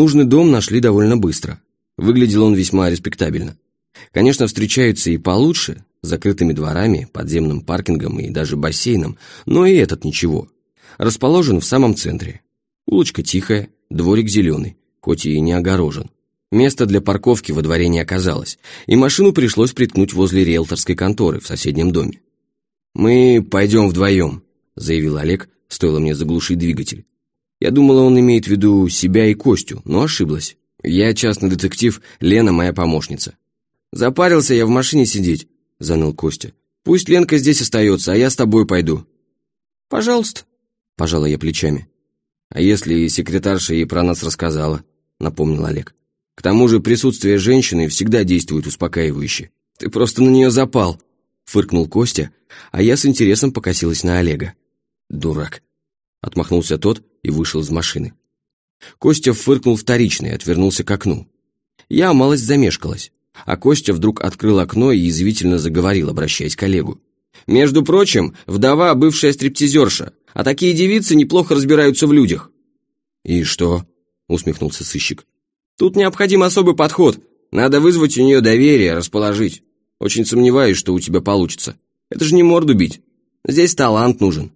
Нужный дом нашли довольно быстро. Выглядел он весьма респектабельно. Конечно, встречаются и получше, с закрытыми дворами, подземным паркингом и даже бассейном, но и этот ничего. Расположен в самом центре. Улочка тихая, дворик зеленый, хоть и не огорожен. Места для парковки во дворе не оказалось, и машину пришлось приткнуть возле риэлторской конторы в соседнем доме. «Мы пойдем вдвоем», — заявил Олег, стоило мне заглушить двигатель. Я думала, он имеет в виду себя и Костю, но ошиблась. Я частный детектив, Лена моя помощница. «Запарился я в машине сидеть», — заныл Костя. «Пусть Ленка здесь остается, а я с тобой пойду». «Пожалуйста», — пожала я плечами. «А если секретарша ей про нас рассказала?» — напомнил Олег. «К тому же присутствие женщины всегда действует успокаивающе. Ты просто на нее запал», — фыркнул Костя, а я с интересом покосилась на Олега. «Дурак», — отмахнулся тот и вышел из машины. Костя фыркнул вторично и отвернулся к окну. Я малость замешкалась, а Костя вдруг открыл окно и язвительно заговорил, обращаясь к Олегу. «Между прочим, вдова – бывшая стриптизерша, а такие девицы неплохо разбираются в людях». «И что?» – усмехнулся сыщик. «Тут необходим особый подход. Надо вызвать у нее доверие, расположить. Очень сомневаюсь, что у тебя получится. Это же не морду бить. Здесь талант нужен».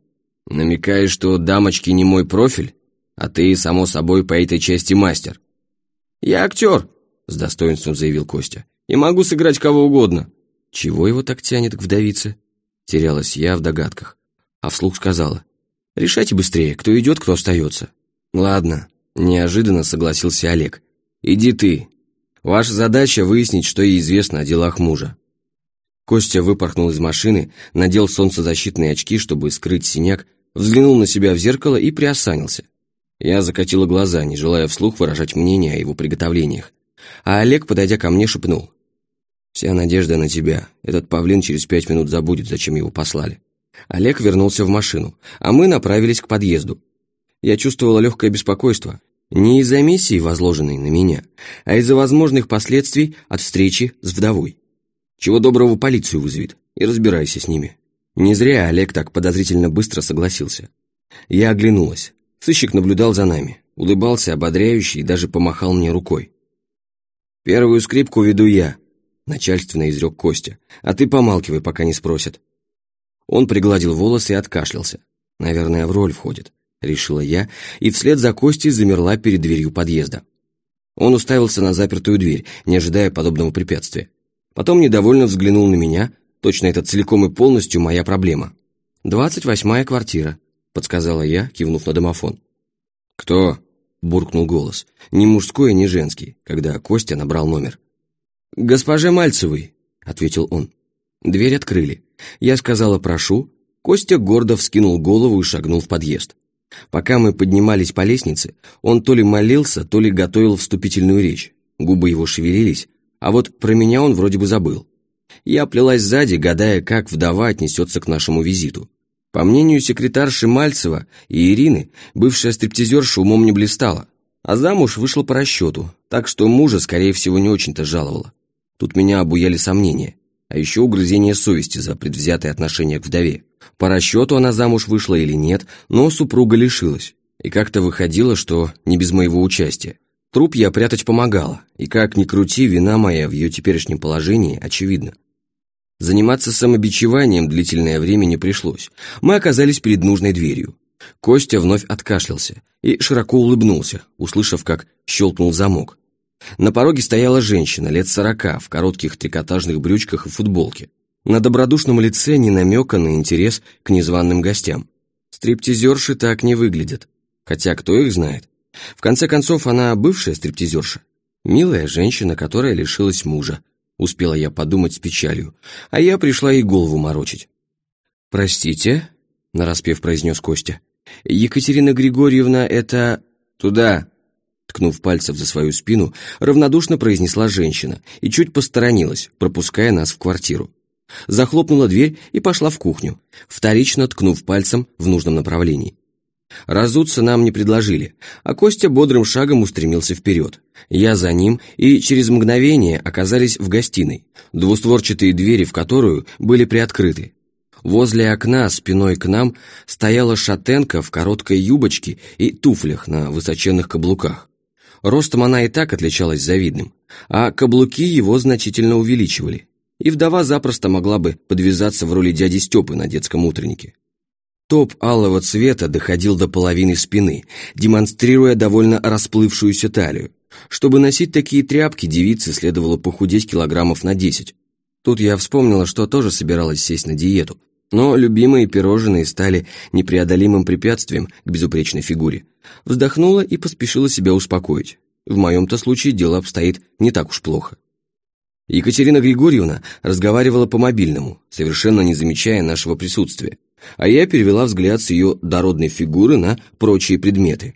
«Намекаешь, что дамочки не мой профиль, а ты, само собой, по этой части мастер?» «Я актер», — с достоинством заявил Костя, «и могу сыграть кого угодно». «Чего его так тянет к вдовице?» Терялась я в догадках, а вслух сказала, «Решайте быстрее, кто идет, кто остается». «Ладно», — неожиданно согласился Олег. «Иди ты. Ваша задача выяснить, что ей известно о делах мужа». Костя выпорхнул из машины, надел солнцезащитные очки, чтобы скрыть синяк, взглянул на себя в зеркало и приосанился. Я закатила глаза, не желая вслух выражать мнение о его приготовлениях. А Олег, подойдя ко мне, шепнул. «Вся надежда на тебя. Этот павлин через пять минут забудет, зачем его послали». Олег вернулся в машину, а мы направились к подъезду. Я чувствовала легкое беспокойство. Не из-за миссии, возложенной на меня, а из-за возможных последствий от встречи с вдовой. Чего доброго полицию вызовет, и разбирайся с ними. Не зря Олег так подозрительно быстро согласился. Я оглянулась. Сыщик наблюдал за нами, улыбался ободряюще и даже помахал мне рукой. «Первую скрипку веду я», — начальственно изрек Костя, «а ты помалкивай, пока не спросят». Он пригладил волосы и откашлялся. «Наверное, в роль входит», — решила я, и вслед за Костей замерла перед дверью подъезда. Он уставился на запертую дверь, не ожидая подобного препятствия. Потом недовольно взглянул на меня — Точно это целиком и полностью моя проблема. «Двадцать восьмая квартира», — подсказала я, кивнув на домофон. «Кто?» — буркнул голос. Ни мужской, ни женский, когда Костя набрал номер. «Госпоже Мальцевой», — ответил он. Дверь открыли. Я сказала «прошу». Костя гордо вскинул голову и шагнул в подъезд. Пока мы поднимались по лестнице, он то ли молился, то ли готовил вступительную речь. Губы его шевелились, а вот про меня он вроде бы забыл. Я плелась сзади, гадая, как вдова отнесется к нашему визиту. По мнению секретарши Мальцева и Ирины, бывшая стриптизерша умом не блистала, а замуж вышла по расчету, так что мужа, скорее всего, не очень-то жаловала. Тут меня обуяли сомнения, а еще угрызение совести за предвзятое отношение к вдове. По расчету она замуж вышла или нет, но супруга лишилась. И как-то выходило, что не без моего участия. Труп я прятать помогала, и как ни крути, вина моя в ее теперешнем положении очевидна. Заниматься самобичеванием длительное время не пришлось. Мы оказались перед нужной дверью. Костя вновь откашлялся и широко улыбнулся, услышав, как щелкнул замок. На пороге стояла женщина лет сорока в коротких трикотажных брючках и футболке. На добродушном лице не намека на интерес к незваным гостям. Стриптизерши так не выглядят. Хотя кто их знает? В конце концов, она бывшая стриптизерша. Милая женщина, которая лишилась мужа, Успела я подумать с печалью, а я пришла ей голову морочить. «Простите», — нараспев произнес Костя, «Екатерина Григорьевна, это...» «Туда!» Ткнув пальцем за свою спину, равнодушно произнесла женщина и чуть посторонилась, пропуская нас в квартиру. Захлопнула дверь и пошла в кухню, вторично ткнув пальцем в нужном направлении. Разуться нам не предложили, а Костя бодрым шагом устремился вперед. Я за ним, и через мгновение оказались в гостиной, двустворчатые двери в которую были приоткрыты. Возле окна, спиной к нам, стояла шатенка в короткой юбочке и туфлях на высоченных каблуках. Ростом она и так отличалась завидным, а каблуки его значительно увеличивали, и вдова запросто могла бы подвязаться в роли дяди Степы на детском утреннике. Топ алого цвета доходил до половины спины, демонстрируя довольно расплывшуюся талию. Чтобы носить такие тряпки, девице следовало похудеть килограммов на 10. Тут я вспомнила, что тоже собиралась сесть на диету, но любимые пирожные стали непреодолимым препятствием к безупречной фигуре. Вздохнула и поспешила себя успокоить. В моем-то случае дело обстоит не так уж плохо. Екатерина Григорьевна разговаривала по мобильному, совершенно не замечая нашего присутствия, а я перевела взгляд с ее дородной фигуры на прочие предметы.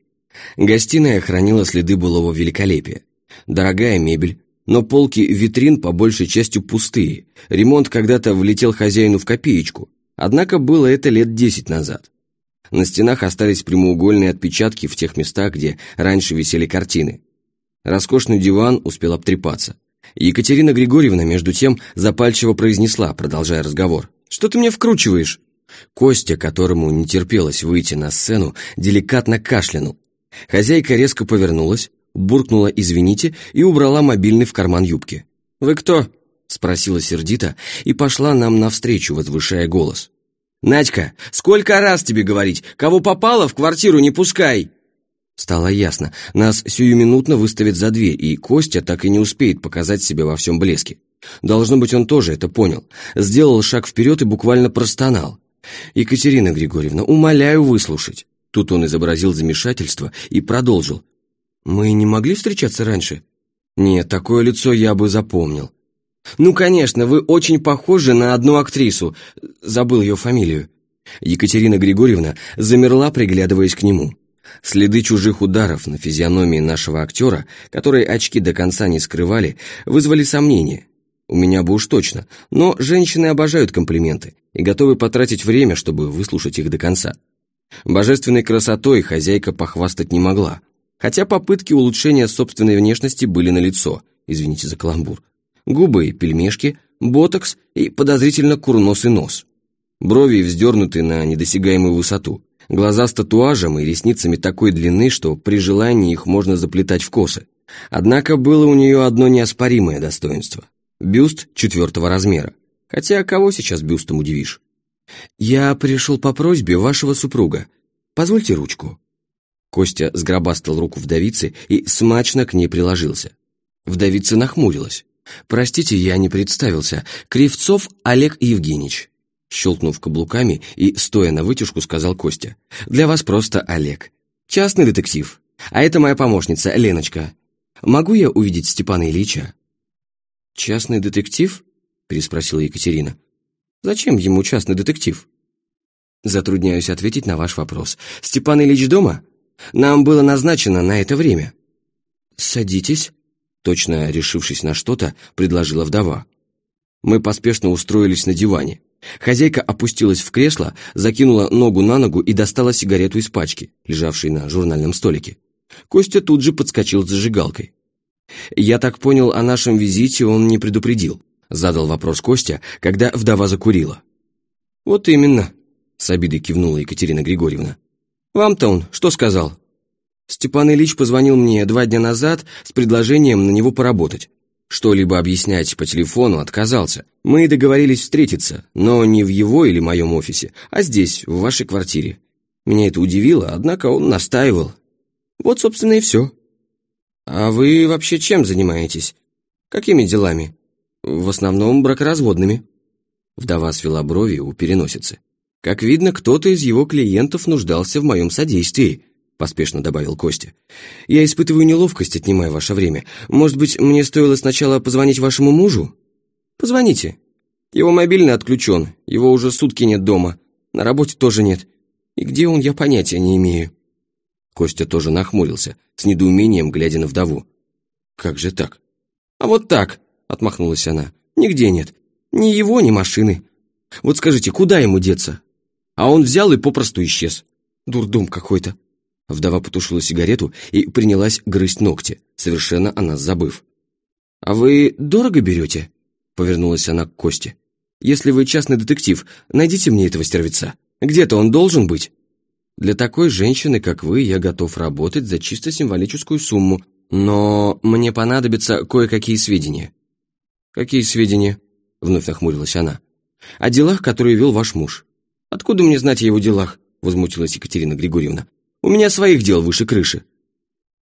Гостиная хранила следы былого великолепия. Дорогая мебель, но полки витрин по большей частью пустые. Ремонт когда-то влетел хозяину в копеечку, однако было это лет десять назад. На стенах остались прямоугольные отпечатки в тех местах, где раньше висели картины. Роскошный диван успел обтрепаться. Екатерина Григорьевна, между тем, запальчиво произнесла, продолжая разговор. «Что ты мне вкручиваешь?» Костя, которому не терпелось выйти на сцену, деликатно кашлянул. Хозяйка резко повернулась, буркнула «извините» и убрала мобильный в карман юбки. «Вы кто?» — спросила сердито и пошла нам навстречу, возвышая голос. «Надька, сколько раз тебе говорить, кого попало, в квартиру не пускай!» Стало ясно, нас сиюминутно выставят за дверь, и Костя так и не успеет показать себя во всем блеске. Должно быть, он тоже это понял. Сделал шаг вперед и буквально простонал. «Екатерина Григорьевна, умоляю выслушать». Тут он изобразил замешательство и продолжил. «Мы не могли встречаться раньше?» «Нет, такое лицо я бы запомнил». «Ну, конечно, вы очень похожи на одну актрису. Забыл ее фамилию». Екатерина Григорьевна замерла, приглядываясь к нему. Следы чужих ударов на физиономии нашего актера, которые очки до конца не скрывали, вызвали сомнения. У меня бы уж точно, но женщины обожают комплименты и готовы потратить время, чтобы выслушать их до конца. Божественной красотой хозяйка похвастать не могла, хотя попытки улучшения собственной внешности были налицо, извините за каламбур. Губы и пельмешки, ботокс и подозрительно курносый нос. Брови вздернуты на недосягаемую высоту, глаза с татуажем и ресницами такой длины, что при желании их можно заплетать в косы. Однако было у нее одно неоспоримое достоинство – бюст четвертого размера. Хотя кого сейчас бюстом удивишь? «Я пришел по просьбе вашего супруга. Позвольте ручку». Костя сгробастал руку вдовицы и смачно к ней приложился. Вдовица нахмурилась. «Простите, я не представился. Кривцов Олег Евгеньевич». Щелкнув каблуками и, стоя на вытяжку, сказал Костя. «Для вас просто Олег. Частный детектив. А это моя помощница, Леночка. Могу я увидеть Степана Ильича?» «Частный детектив?» переспросила Екатерина. Зачем ему частный детектив? Затрудняюсь ответить на ваш вопрос. Степан Ильич дома? Нам было назначено на это время. Садитесь, точно решившись на что-то, предложила вдова. Мы поспешно устроились на диване. Хозяйка опустилась в кресло, закинула ногу на ногу и достала сигарету из пачки, лежавшей на журнальном столике. Костя тут же подскочил с зажигалкой. Я так понял, о нашем визите он не предупредил. Задал вопрос Костя, когда вдова закурила. «Вот именно», — с обидой кивнула Екатерина Григорьевна. «Вам-то он что сказал?» Степан Ильич позвонил мне два дня назад с предложением на него поработать. Что-либо объяснять по телефону отказался. Мы договорились встретиться, но не в его или моем офисе, а здесь, в вашей квартире. Меня это удивило, однако он настаивал. Вот, собственно, и все. А вы вообще чем занимаетесь? Какими делами? В основном бракоразводными. Вдова свела брови у переносицы. Как видно, кто-то из его клиентов нуждался в моем содействии, поспешно добавил Костя. Я испытываю неловкость, отнимая ваше время. Может быть, мне стоило сначала позвонить вашему мужу? Позвоните. Его мобильный отключен, его уже сутки нет дома. На работе тоже нет. И где он, я понятия не имею. Костя тоже нахмурился, с недоумением глядя на вдову. Как же так? А вот так, — отмахнулась она. «Нигде нет. Ни его, ни машины. Вот скажите, куда ему деться?» А он взял и попросту исчез. Дурдом какой-то. Вдова потушила сигарету и принялась грызть ногти, совершенно о нас забыв. «А вы дорого берете?» — повернулась она к Косте. «Если вы частный детектив, найдите мне этого стервеца. Где-то он должен быть». «Для такой женщины, как вы, я готов работать за чисто символическую сумму», но мне понадобятся кое-какие сведения». «Какие сведения?» — вновь нахмурилась она. «О делах, которые вел ваш муж». «Откуда мне знать о его делах?» — возмутилась Екатерина Григорьевна. «У меня своих дел выше крыши».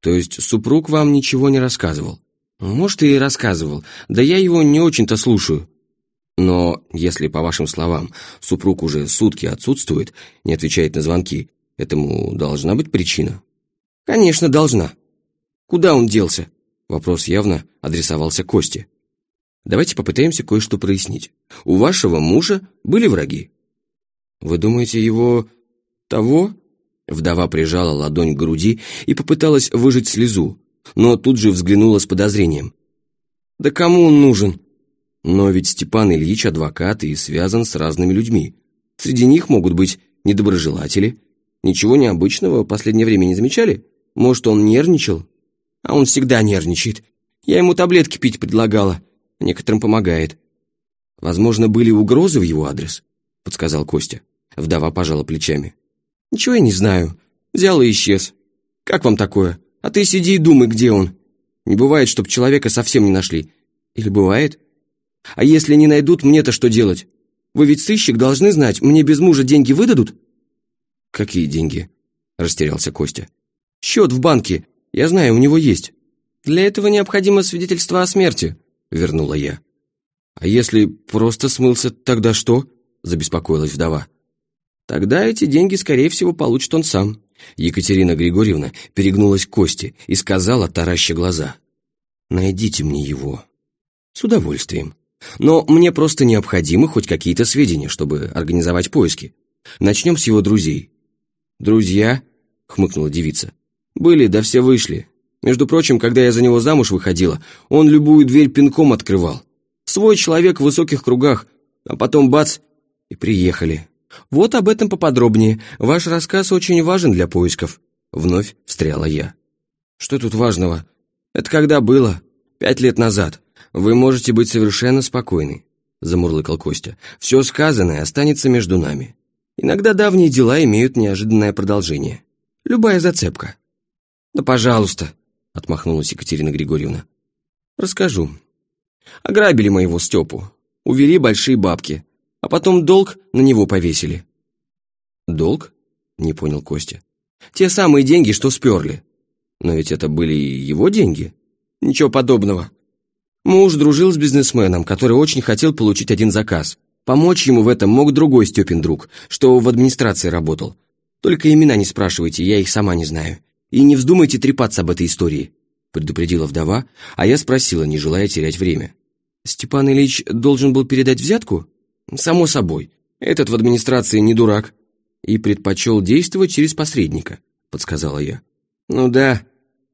«То есть супруг вам ничего не рассказывал?» «Может, и рассказывал. Да я его не очень-то слушаю». «Но если, по вашим словам, супруг уже сутки отсутствует, не отвечает на звонки, этому должна быть причина?» «Конечно, должна. Куда он делся?» Вопрос явно адресовался Косте. «Давайте попытаемся кое-что прояснить. У вашего мужа были враги?» «Вы думаете, его... того?» Вдова прижала ладонь к груди и попыталась выжать слезу, но тут же взглянула с подозрением. «Да кому он нужен?» «Но ведь Степан Ильич адвокат и связан с разными людьми. Среди них могут быть недоброжелатели. Ничего необычного в последнее время не замечали? Может, он нервничал?» «А он всегда нервничает. Я ему таблетки пить предлагала. Некоторым помогает». «Возможно, были угрозы в его адрес?» — подсказал Костя. Вдова пожала плечами. «Ничего я не знаю. Взял и исчез. Как вам такое? А ты сиди и думай, где он. Не бывает, чтоб человека совсем не нашли. Или бывает? А если не найдут, мне-то что делать? Вы ведь сыщик должны знать, мне без мужа деньги выдадут?» «Какие деньги?» – растерялся Костя. «Счет в банке. Я знаю, у него есть. Для этого необходимо свидетельство о смерти», – вернула я. «А если просто смылся, тогда что?» – забеспокоилась вдова. Тогда эти деньги, скорее всего, получит он сам. Екатерина Григорьевна перегнулась к Косте и сказала, тараща глаза. «Найдите мне его». «С удовольствием. Но мне просто необходимы хоть какие-то сведения, чтобы организовать поиски. Начнем с его друзей». «Друзья?» — хмыкнула девица. «Были, да все вышли. Между прочим, когда я за него замуж выходила, он любую дверь пинком открывал. Свой человек в высоких кругах, а потом бац, и приехали. «Вот об этом поподробнее. Ваш рассказ очень важен для поисков». Вновь встряла я. «Что тут важного? Это когда было? Пять лет назад. Вы можете быть совершенно спокойны», замурлыкал Костя. «Все сказанное останется между нами. Иногда давние дела имеют неожиданное продолжение. Любая зацепка». «Да пожалуйста», отмахнулась Екатерина Григорьевна. «Расскажу. Ограбили моего Степу. Увели большие бабки а потом долг на него повесили». «Долг?» — не понял Костя. «Те самые деньги, что сперли. Но ведь это были его деньги?» «Ничего подобного. Муж дружил с бизнесменом, который очень хотел получить один заказ. Помочь ему в этом мог другой Степин друг, что в администрации работал. Только имена не спрашивайте, я их сама не знаю. И не вздумайте трепаться об этой истории», предупредила вдова, а я спросила, не желая терять время. «Степан Ильич должен был передать взятку?» Само собой, этот в администрации не дурак. И предпочел действовать через посредника, подсказала я. Ну да,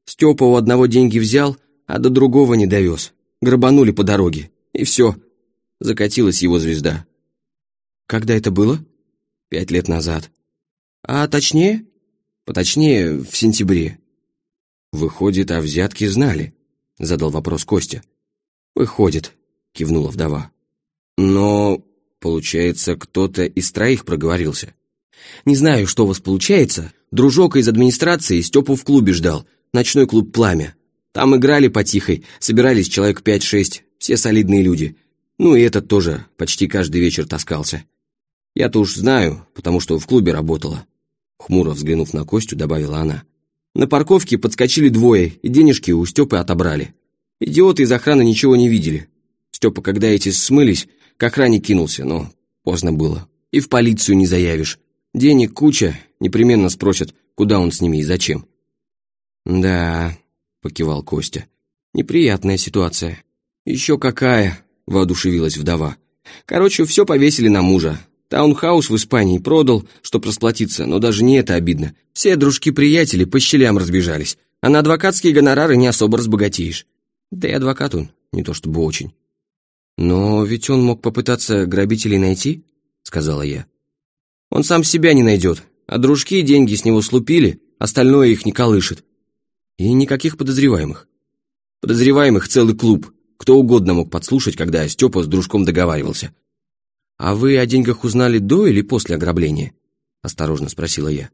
Степа у одного деньги взял, а до другого не довез. Грабанули по дороге. И все. Закатилась его звезда. Когда это было? Пять лет назад. А точнее? Поточнее, в сентябре. Выходит, о взятке знали? Задал вопрос Костя. Выходит, кивнула вдова. Но Получается, кто-то из троих проговорился. Не знаю, что у вас получается. Дружок из администрации Степу в клубе ждал. Ночной клуб «Пламя». Там играли потихой, собирались человек пять-шесть, все солидные люди. Ну и этот тоже почти каждый вечер таскался. Я-то уж знаю, потому что в клубе работала. Хмуро взглянув на Костю, добавила она. На парковке подскочили двое, и денежки у Степы отобрали. Идиоты из охраны ничего не видели. Степа, когда эти смылись, к охране кинулся, но поздно было. И в полицию не заявишь. Денег куча, непременно спросят, куда он с ними и зачем. «Да», — покивал Костя, — «неприятная ситуация». «Еще какая», — воодушевилась вдова. «Короче, все повесили на мужа. Таунхаус в Испании продал, чтоб расплатиться, но даже не это обидно. Все дружки-приятели по щелям разбежались, а на адвокатские гонорары не особо разбогатеешь. Да и адвокат он, не то чтобы очень. «Но ведь он мог попытаться грабителей найти», — сказала я. «Он сам себя не найдет, а дружки деньги с него слупили, остальное их не колышет. И никаких подозреваемых. Подозреваемых целый клуб, кто угодно мог подслушать, когда Степа с дружком договаривался. «А вы о деньгах узнали до или после ограбления?» — осторожно спросила я.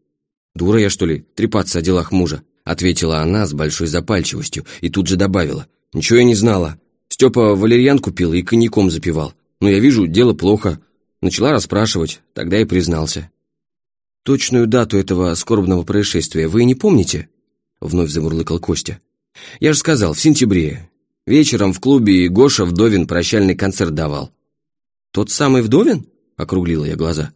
«Дура я, что ли, трепаться о делах мужа? ответила она с большой запальчивостью и тут же добавила. «Ничего я не знала. Степа валерьян купил и коньяком запивал. Но я вижу, дело плохо. Начала расспрашивать, тогда и признался». «Точную дату этого скорбного происшествия вы не помните?» Вновь замурлыкал Костя. «Я же сказал, в сентябре. Вечером в клубе Гоша Вдовин прощальный концерт давал». «Тот самый Вдовин?» — округлила я глаза.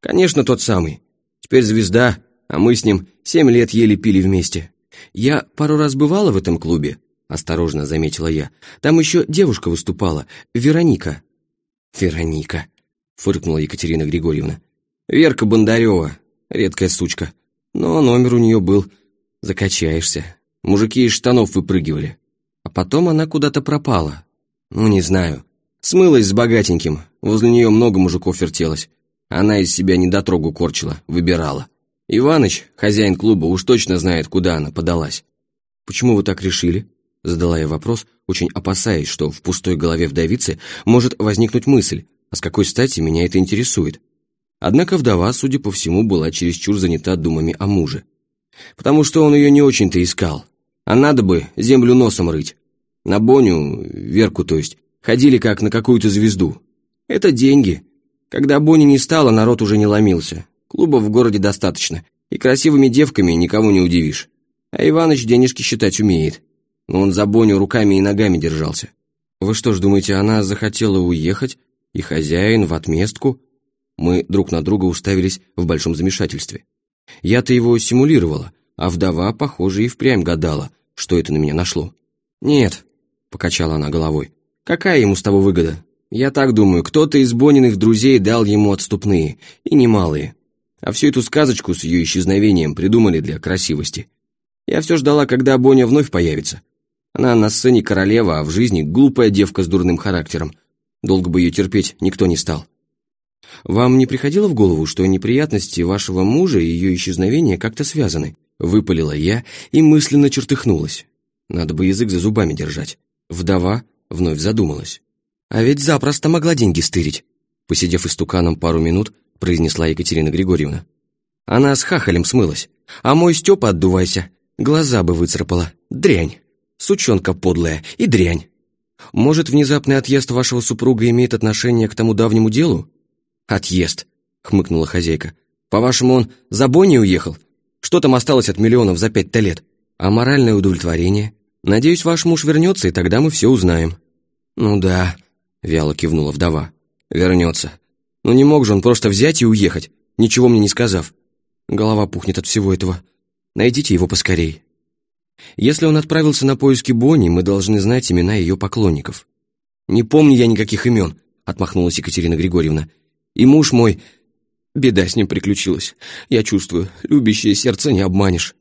«Конечно, тот самый. Теперь звезда, а мы с ним семь лет еле пили вместе. Я пару раз бывала в этом клубе, осторожно заметила я. Там еще девушка выступала, Вероника. Вероника, фыркнула Екатерина Григорьевна. Верка Бондарева, редкая сучка. Но номер у нее был. Закачаешься. Мужики из штанов выпрыгивали. А потом она куда-то пропала. Ну, не знаю. Смылась с богатеньким. Возле нее много мужиков вертелось. Она из себя недотрогу корчила, выбирала. Иваныч, хозяин клуба, уж точно знает, куда она подалась. «Почему вы так решили?» Задала я вопрос, очень опасаясь, что в пустой голове вдовицы может возникнуть мысль, а с какой стати меня это интересует. Однако вдова, судя по всему, была чересчур занята думами о муже. Потому что он ее не очень-то искал. А надо бы землю носом рыть. На Боню, Верку то есть, ходили как на какую-то звезду. Это деньги, когда Бонни не стало, народ уже не ломился. Клубов в городе достаточно, и красивыми девками никого не удивишь. А Иваныч денежки считать умеет. Но он за Боню руками и ногами держался. Вы что ж думаете, она захотела уехать, и хозяин в отместку? Мы друг на друга уставились в большом замешательстве. Я-то его симулировала, а вдова, похоже, и впрямь гадала, что это на меня нашло. «Нет», — покачала она головой, — «какая ему с того выгода? Я так думаю, кто-то из Бониных друзей дал ему отступные, и немалые. А всю эту сказочку с ее исчезновением придумали для красивости. Я все ждала, когда Боня вновь появится. Она на сцене королева, а в жизни глупая девка с дурным характером. Долго бы ее терпеть никто не стал. Вам не приходило в голову, что неприятности вашего мужа и ее исчезновение как-то связаны? Выпалила я и мысленно чертыхнулась. Надо бы язык за зубами держать. Вдова вновь задумалась. А ведь запросто могла деньги стырить. Посидев истуканом пару минут, произнесла Екатерина Григорьевна. Она с хахалем смылась. А мой Степа, отдувайся, глаза бы выцарапала. Дрянь. Сучонка подлая и дрянь. Может, внезапный отъезд вашего супруга имеет отношение к тому давнему делу? Отъезд, хмыкнула хозяйка. По-вашему, он за Бонни уехал? Что там осталось от миллионов за пять-то лет? А моральное удовлетворение? Надеюсь, ваш муж вернется, и тогда мы все узнаем. Ну да, — вяло кивнула вдова. «Вернется. Но не мог же он просто взять и уехать, ничего мне не сказав. Голова пухнет от всего этого. Найдите его поскорей. Если он отправился на поиски Бонни, мы должны знать имена ее поклонников». «Не помню я никаких имен», — отмахнулась Екатерина Григорьевна. «И муж мой... Беда с ним приключилась. Я чувствую, любящее сердце не обманешь».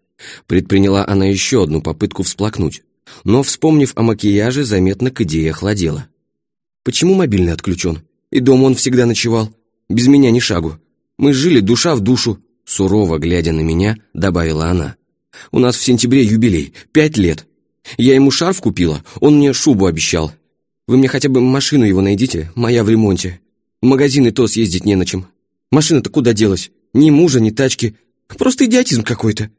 Предприняла она еще одну попытку всплакнуть, но, вспомнив о макияже, заметно к идее охладела. Почему мобильный отключен? И дома он всегда ночевал. Без меня ни шагу. Мы жили душа в душу. Сурово глядя на меня, добавила она. У нас в сентябре юбилей. Пять лет. Я ему шарф купила, он мне шубу обещал. Вы мне хотя бы машину его найдите, моя в ремонте. В магазин и то съездить не на чем. Машина-то куда делась? Ни мужа, ни тачки. Просто идиотизм какой-то.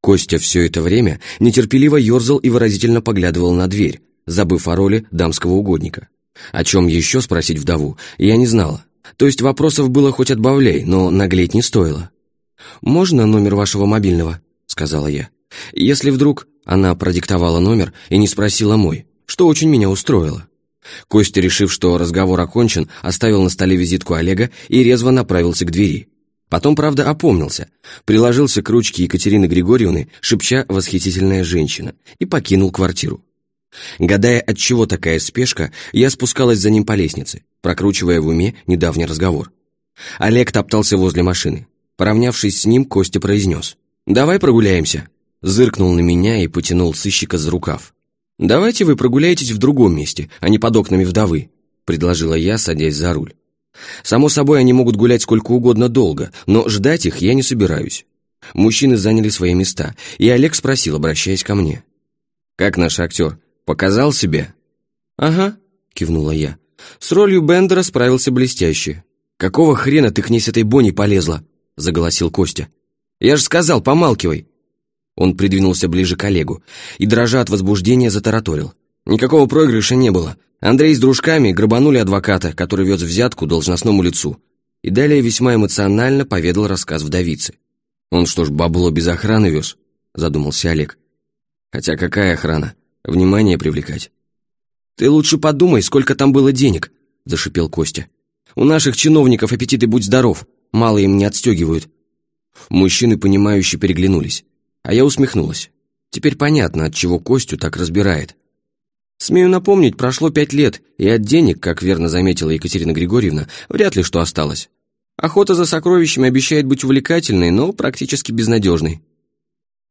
Костя все это время нетерпеливо ерзал и выразительно поглядывал на дверь, забыв о роли дамского угодника. О чем еще спросить вдову, я не знала. То есть вопросов было хоть отбавляй, но наглеть не стоило. «Можно номер вашего мобильного?» — сказала я. «Если вдруг...» Она продиктовала номер и не спросила мой, что очень меня устроило. Костя, решив, что разговор окончен, оставил на столе визитку Олега и резво направился к двери. Потом, правда, опомнился, приложился к ручке Екатерины Григорьевны, шепча «восхитительная женщина», и покинул квартиру. Гадая, от чего такая спешка, я спускалась за ним по лестнице, прокручивая в уме недавний разговор. Олег топтался возле машины. Поравнявшись с ним, Костя произнес. «Давай прогуляемся». Зыркнул на меня и потянул сыщика за рукав. «Давайте вы прогуляетесь в другом месте, а не под окнами вдовы», предложила я, садясь за руль. Само собой, они могут гулять сколько угодно долго, но ждать их я не собираюсь. Мужчины заняли свои места, и Олег спросил, обращаясь ко мне. «Как наш актер? Показал себе?» «Ага», — кивнула я. «С ролью Бендера справился блестяще». «Какого хрена ты к ней с этой Бонни полезла?» — заголосил Костя. «Я же сказал, помалкивай». Он придвинулся ближе к Олегу и, дрожа от возбуждения, затараторил. Никакого проигрыша не было. Андрей с дружками грабанули адвоката, который вез взятку должностному лицу. И далее весьма эмоционально поведал рассказ вдовицы. «Он что ж, бабло без охраны вез?» – задумался Олег. «Хотя какая охрана? Внимание привлекать». «Ты лучше подумай, сколько там было денег», – зашипел Костя. «У наших чиновников аппетиты будь здоров, мало им не отстегивают». Мужчины, понимающие, переглянулись, а я усмехнулась. Теперь понятно, от чего Костю так разбирает. Смею напомнить, прошло пять лет, и от денег, как верно заметила Екатерина Григорьевна, вряд ли что осталось. Охота за сокровищами обещает быть увлекательной, но практически безнадежной.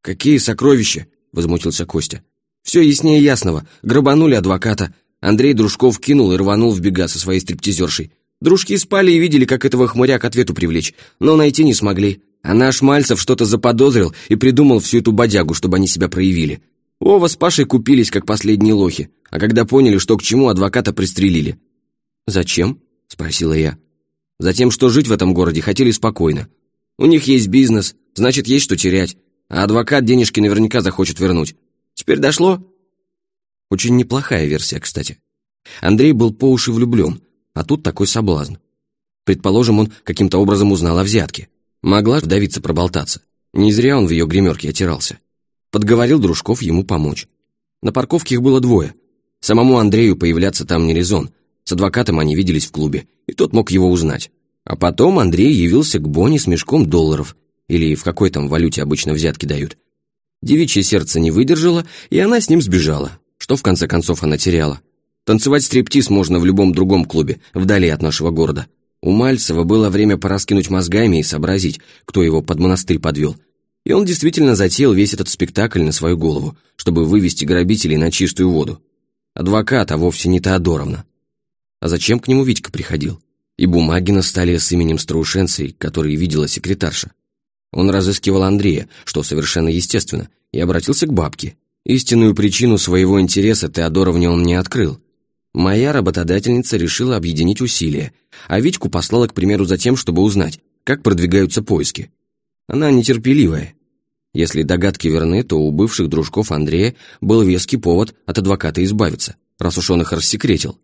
«Какие сокровища?» – возмутился Костя. «Все яснее ясного. Грабанули адвоката. Андрей Дружков кинул и рванул в бега со своей стриптизершей. Дружки спали и видели, как этого хмыря к ответу привлечь, но найти не смогли. А наш Мальцев что-то заподозрил и придумал всю эту бодягу, чтобы они себя проявили. Вова с Пашей купились, как последние лохи, а когда поняли, что к чему, адвоката пристрелили. «Зачем?» – спросила я. «Затем, что жить в этом городе хотели спокойно. У них есть бизнес, значит, есть что терять, а адвокат денежки наверняка захочет вернуть. Теперь дошло?» Очень неплохая версия, кстати. Андрей был по уши влюблен, а тут такой соблазн. Предположим, он каким-то образом узнал о взятке. Могла вдовица проболтаться. Не зря он в ее гримерке отирался. Подговорил дружков ему помочь. На парковке их было двое. Самому Андрею появляться там не резон. С адвокатом они виделись в клубе, и тот мог его узнать. А потом Андрей явился к Бонни с мешком долларов, или в какой там валюте обычно взятки дают. Девичье сердце не выдержало, и она с ним сбежала. Что в конце концов она теряла? Танцевать стриптиз можно в любом другом клубе, вдали от нашего города. У Мальцева было время пораскинуть мозгами и сообразить, кто его под монастырь подвел, и он действительно затеял весь этот спектакль на свою голову, чтобы вывести грабителей на чистую воду. Адвокат, а вовсе не Теодоровна. А зачем к нему Витька приходил? И бумаги на столе с именем Страушенцей, которые видела секретарша. Он разыскивал Андрея, что совершенно естественно, и обратился к бабке. Истинную причину своего интереса Теодоровне он не открыл. Моя работодательница решила объединить усилия, а Витьку послала, к примеру, за тем, чтобы узнать, как продвигаются поиски. Она нетерпеливая. Если догадки верны, то у бывших дружков Андрея был веский повод от адвоката избавиться, раз уж он их рассекретил.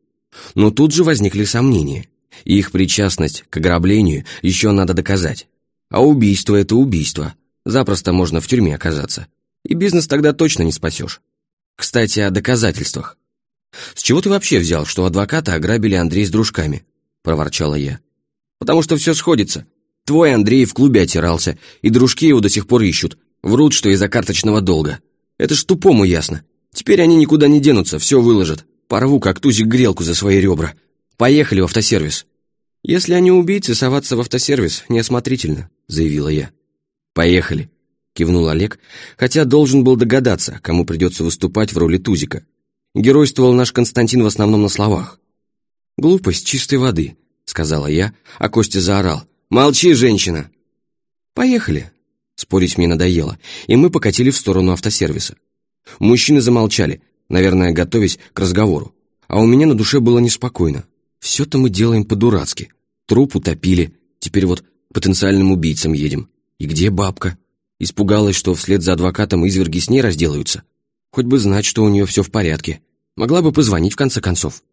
Но тут же возникли сомнения, и их причастность к ограблению еще надо доказать. А убийство — это убийство. Запросто можно в тюрьме оказаться. И бизнес тогда точно не спасешь. Кстати, о доказательствах. «С чего ты вообще взял, что адвоката ограбили Андрей с дружками?» — проворчала я. «Потому что все сходится. Твой Андрей в клубе отирался, и дружки его до сих пор ищут. Врут, что из-за карточного долга. Это ж тупому ясно. Теперь они никуда не денутся, все выложат. Порву, как тузик, грелку за свои ребра. Поехали в автосервис. Если они убийцы, соваться в автосервис неосмотрительно, заявила я. Поехали, кивнул Олег, хотя должен был догадаться, кому придется выступать в роли тузика. Геройствовал наш Константин в основном на словах. «Глупость чистой воды», — сказала я, а Костя заорал. «Молчи, женщина!» «Поехали!» Спорить мне надоело, и мы покатили в сторону автосервиса. Мужчины замолчали, наверное, готовясь к разговору. А у меня на душе было неспокойно. Все-то мы делаем по-дурацки. Труп утопили, теперь вот потенциальным убийцам едем. И где бабка? Испугалась, что вслед за адвокатом изверги с ней разделаются. Хоть бы знать, что у нее все в порядке. Могла бы позвонить в конце концов.